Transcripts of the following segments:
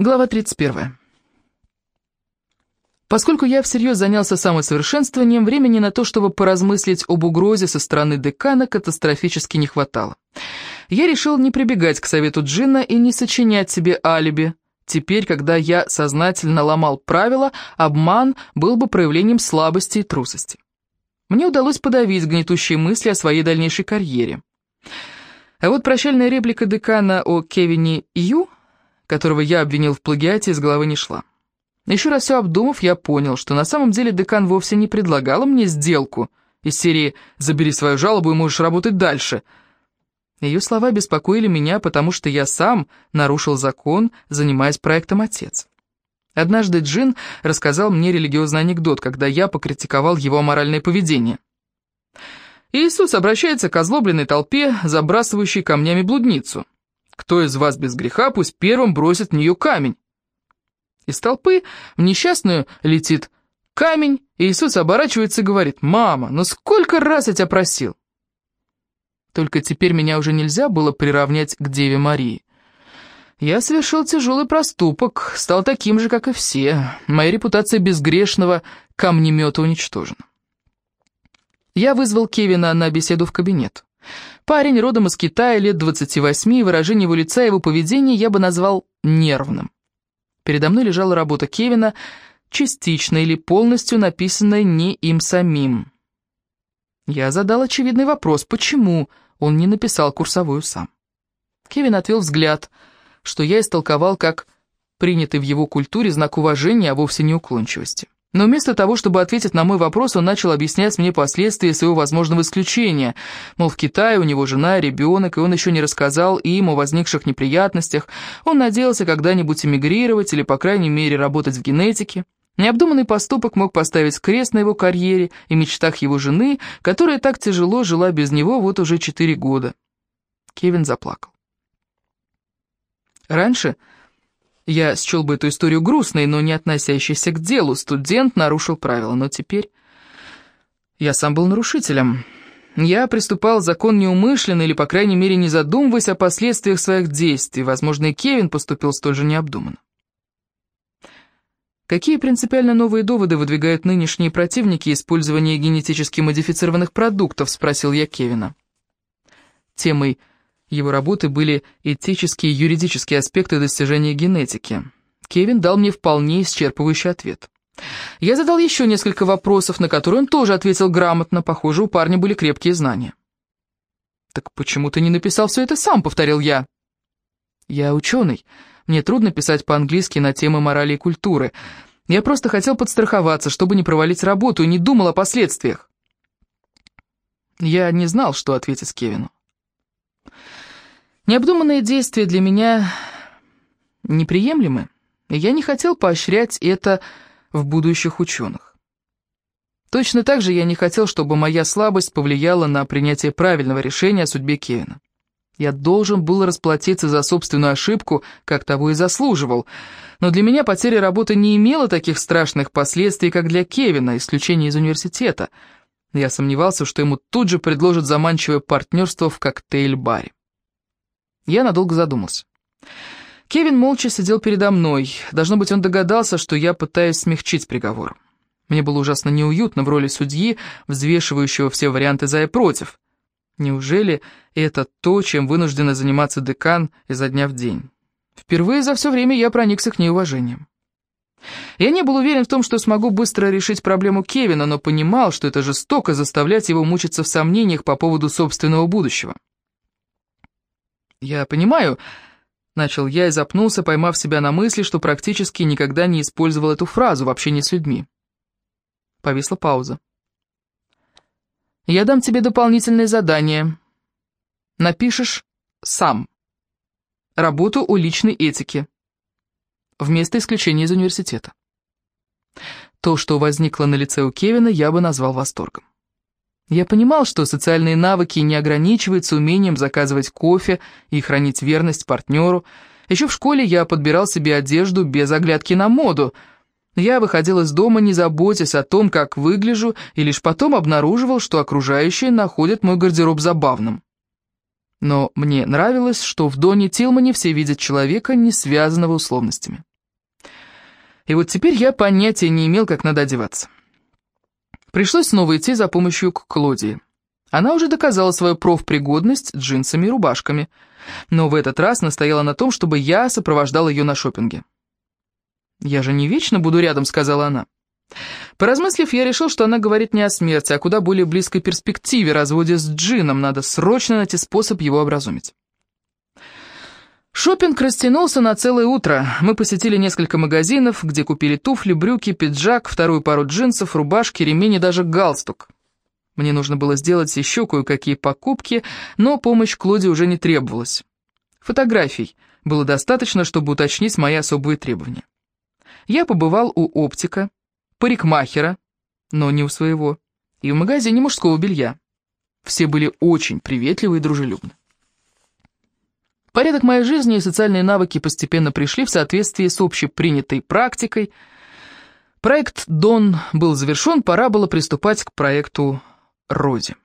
Глава 31. Поскольку я всерьез занялся самосовершенствованием, времени на то, чтобы поразмыслить об угрозе со стороны декана, катастрофически не хватало. Я решил не прибегать к совету Джина и не сочинять себе алиби. Теперь, когда я сознательно ломал правила, обман был бы проявлением слабости и трусости. Мне удалось подавить гнетущие мысли о своей дальнейшей карьере. А вот прощальная реплика декана о Кевине Ю – которого я обвинил в плагиате, из головы не шла. Еще раз все обдумав, я понял, что на самом деле декан вовсе не предлагала мне сделку из серии «Забери свою жалобу и можешь работать дальше». Ее слова беспокоили меня, потому что я сам нарушил закон, занимаясь проектом «Отец». Однажды Джин рассказал мне религиозный анекдот, когда я покритиковал его моральное поведение. Иисус обращается к озлобленной толпе, забрасывающей камнями блудницу. Кто из вас без греха, пусть первым бросит в нее камень. Из толпы в несчастную летит камень, и Иисус оборачивается и говорит, «Мама, ну сколько раз я тебя просил?» Только теперь меня уже нельзя было приравнять к Деве Марии. Я совершил тяжелый проступок, стал таким же, как и все. Моя репутация безгрешного камнемета уничтожена. Я вызвал Кевина на беседу в кабинет. Парень родом из Китая, лет 28, и выражение его лица и его поведения я бы назвал нервным. Передо мной лежала работа Кевина, частично или полностью написанная не им самим. Я задал очевидный вопрос, почему он не написал курсовую сам. Кевин отвел взгляд, что я истолковал как принятый в его культуре знак уважения, а вовсе не уклончивости. Но вместо того, чтобы ответить на мой вопрос, он начал объяснять мне последствия своего возможного исключения. Мол, в Китае у него жена ребенок, и он еще не рассказал им о возникших неприятностях. Он надеялся когда-нибудь эмигрировать или, по крайней мере, работать в генетике. Необдуманный поступок мог поставить крест на его карьере и мечтах его жены, которая так тяжело жила без него вот уже четыре года. Кевин заплакал. Раньше... Я счел бы эту историю грустной, но не относящейся к делу. Студент нарушил правила, но теперь... Я сам был нарушителем. Я приступал закон неумышленно или, по крайней мере, не задумываясь о последствиях своих действий. Возможно, и Кевин поступил столь же необдуманно. Какие принципиально новые доводы выдвигают нынешние противники использования генетически модифицированных продуктов, спросил я Кевина. Темой его работы были этические и юридические аспекты достижения генетики. Кевин дал мне вполне исчерпывающий ответ. Я задал еще несколько вопросов, на которые он тоже ответил грамотно. Похоже, у парня были крепкие знания. «Так почему ты не написал все это сам?» — повторил я. «Я ученый. Мне трудно писать по-английски на темы морали и культуры. Я просто хотел подстраховаться, чтобы не провалить работу, и не думал о последствиях». Я не знал, что ответить Кевину. Необдуманные действия для меня неприемлемы, и я не хотел поощрять это в будущих ученых. Точно так же я не хотел, чтобы моя слабость повлияла на принятие правильного решения о судьбе Кевина. Я должен был расплатиться за собственную ошибку, как того и заслуживал, но для меня потеря работы не имела таких страшных последствий, как для Кевина, исключение из университета. Я сомневался, что ему тут же предложат заманчивое партнерство в коктейль-баре. Я надолго задумался. Кевин молча сидел передо мной. Должно быть, он догадался, что я пытаюсь смягчить приговор. Мне было ужасно неуютно в роли судьи, взвешивающего все варианты за и против. Неужели это то, чем вынуждена заниматься декан изо дня в день? Впервые за все время я проникся к ней уважением. Я не был уверен в том, что смогу быстро решить проблему Кевина, но понимал, что это жестоко заставлять его мучиться в сомнениях по поводу собственного будущего. «Я понимаю», — начал я и запнулся, поймав себя на мысли, что практически никогда не использовал эту фразу в общении с людьми. Повисла пауза. «Я дам тебе дополнительное задание. Напишешь сам. Работу о личной этике. Вместо исключения из университета». То, что возникло на лице у Кевина, я бы назвал восторгом. Я понимал, что социальные навыки не ограничиваются умением заказывать кофе и хранить верность партнеру. Еще в школе я подбирал себе одежду без оглядки на моду. Я выходил из дома, не заботясь о том, как выгляжу, и лишь потом обнаруживал, что окружающие находят мой гардероб забавным. Но мне нравилось, что в Доне Тилмане все видят человека, не связанного условностями. И вот теперь я понятия не имел, как надо одеваться. Пришлось снова идти за помощью к Клодии. Она уже доказала свою профпригодность джинсами и рубашками, но в этот раз настояла на том, чтобы я сопровождал ее на шопинге. «Я же не вечно буду рядом», — сказала она. Поразмыслив, я решил, что она говорит не о смерти, а куда более близкой перспективе разводе с Джином. Надо срочно найти способ его образумить. Шопинг растянулся на целое утро. Мы посетили несколько магазинов, где купили туфли, брюки, пиджак, вторую пару джинсов, рубашки, ремень и даже галстук. Мне нужно было сделать еще кое-какие покупки, но помощь Клоде уже не требовалась. Фотографий было достаточно, чтобы уточнить мои особые требования. Я побывал у оптика, парикмахера, но не у своего, и в магазине мужского белья. Все были очень приветливы и дружелюбны. Порядок моей жизни и социальные навыки постепенно пришли в соответствии с общепринятой практикой. Проект «Дон» был завершен, пора было приступать к проекту «Рози».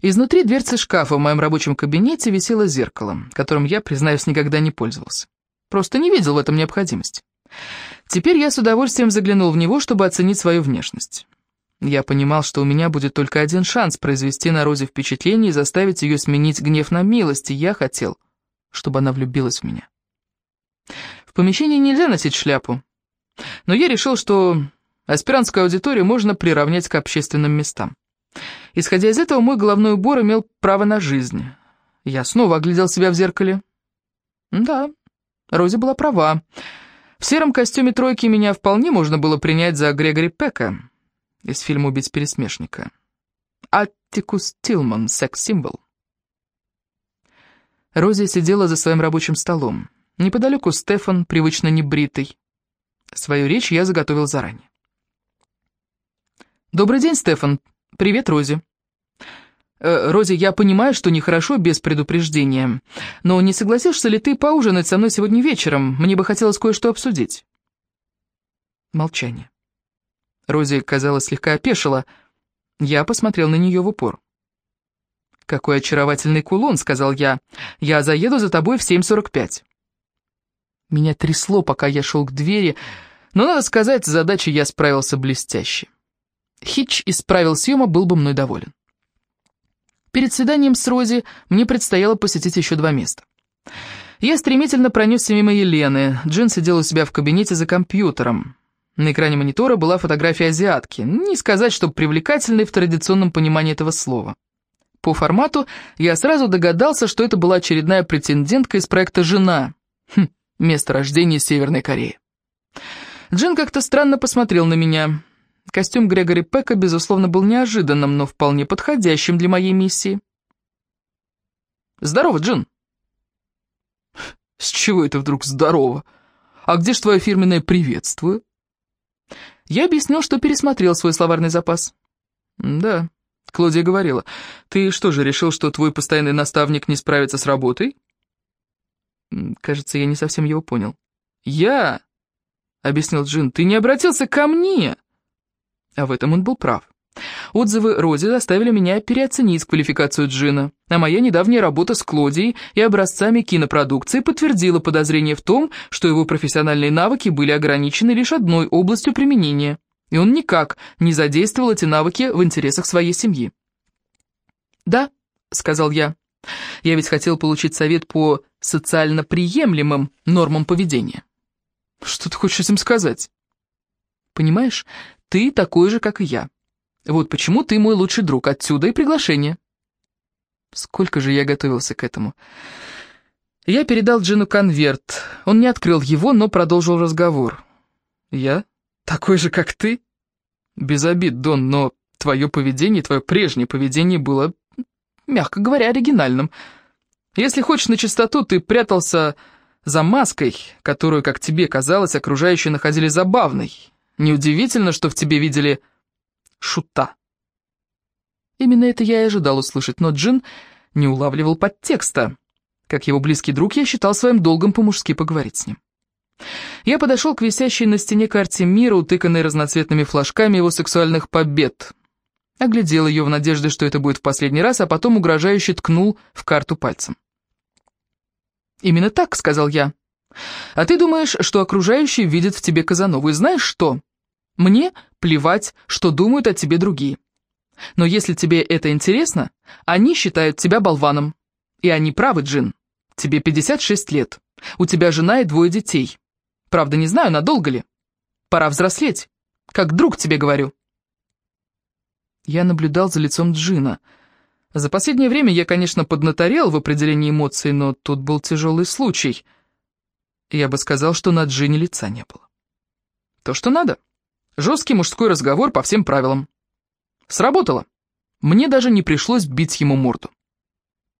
Изнутри дверцы шкафа в моем рабочем кабинете висело зеркало, которым я, признаюсь, никогда не пользовался. Просто не видел в этом необходимости. Теперь я с удовольствием заглянул в него, чтобы оценить свою внешность. Я понимал, что у меня будет только один шанс произвести на Розе впечатление и заставить ее сменить гнев на милость, и я хотел, чтобы она влюбилась в меня. В помещении нельзя носить шляпу, но я решил, что аспирантскую аудиторию можно приравнять к общественным местам. Исходя из этого, мой головной убор имел право на жизнь. Я снова оглядел себя в зеркале. Да, Рози была права. В сером костюме тройки меня вполне можно было принять за Грегори Пека из фильма «Убить пересмешника». Аттикус Тилман, секс-символ. Рози сидела за своим рабочим столом. Неподалеку Стефан, привычно небритый. Свою речь я заготовил заранее. «Добрый день, Стефан. Привет, Рози». Э, «Рози, я понимаю, что нехорошо без предупреждения, но не согласишься ли ты поужинать со мной сегодня вечером? Мне бы хотелось кое-что обсудить». Молчание. Рози, казалось, слегка опешила. Я посмотрел на нее в упор. «Какой очаровательный кулон», — сказал я. «Я заеду за тобой в 7.45». Меня трясло, пока я шел к двери, но, надо сказать, с задачей я справился блестяще. Хитч исправил съема, был бы мной доволен. Перед свиданием с Рози мне предстояло посетить еще два места. Я стремительно пронесся мимо Елены. Джин сидел у себя в кабинете за компьютером. На экране монитора была фотография азиатки, не сказать, что привлекательной в традиционном понимании этого слова. По формату я сразу догадался, что это была очередная претендентка из проекта «Жена». Хм, место рождения Северной Кореи. Джин как-то странно посмотрел на меня. Костюм Грегори Пека, безусловно, был неожиданным, но вполне подходящим для моей миссии. «Здорово, Джин!» «С чего это вдруг здорово? А где ж твое фирменное «приветствую»?» Я объяснил, что пересмотрел свой словарный запас. «Да», — Клодия говорила. «Ты что же, решил, что твой постоянный наставник не справится с работой?» Кажется, я не совсем его понял. «Я?» — объяснил Джин. «Ты не обратился ко мне!» А в этом он был прав. Отзывы Рози заставили меня переоценить квалификацию Джина, а моя недавняя работа с Клодией и образцами кинопродукции подтвердила подозрение в том, что его профессиональные навыки были ограничены лишь одной областью применения, и он никак не задействовал эти навыки в интересах своей семьи. «Да», — сказал я, — «я ведь хотел получить совет по социально приемлемым нормам поведения». «Что ты хочешь этим сказать?» «Понимаешь, ты такой же, как и я». Вот почему ты мой лучший друг, отсюда и приглашение. Сколько же я готовился к этому. Я передал Джину конверт. Он не открыл его, но продолжил разговор. Я? Такой же, как ты? Без обид, Дон, но твое поведение, твое прежнее поведение было, мягко говоря, оригинальным. Если хочешь на чистоту, ты прятался за маской, которую, как тебе казалось, окружающие находили забавной. Неудивительно, что в тебе видели шута. Именно это я и ожидал услышать, но Джин не улавливал подтекста. Как его близкий друг, я считал своим долгом по-мужски поговорить с ним. Я подошел к висящей на стене карте мира, утыканной разноцветными флажками его сексуальных побед. Оглядел ее в надежде, что это будет в последний раз, а потом угрожающе ткнул в карту пальцем. «Именно так», — сказал я. А ты думаешь, что окружающие видят в тебе Казанову, и знаешь что? Мне плевать, что думают о тебе другие. Но если тебе это интересно, они считают тебя болваном. И они правы, Джин. Тебе 56 лет. У тебя жена и двое детей. Правда, не знаю, надолго ли. Пора взрослеть. Как друг тебе говорю. Я наблюдал за лицом Джина. За последнее время я, конечно, поднаторел в определении эмоций, но тут был тяжелый случай. Я бы сказал, что на Джине лица не было. То, что надо. Жесткий мужской разговор по всем правилам. Сработало. Мне даже не пришлось бить ему морду.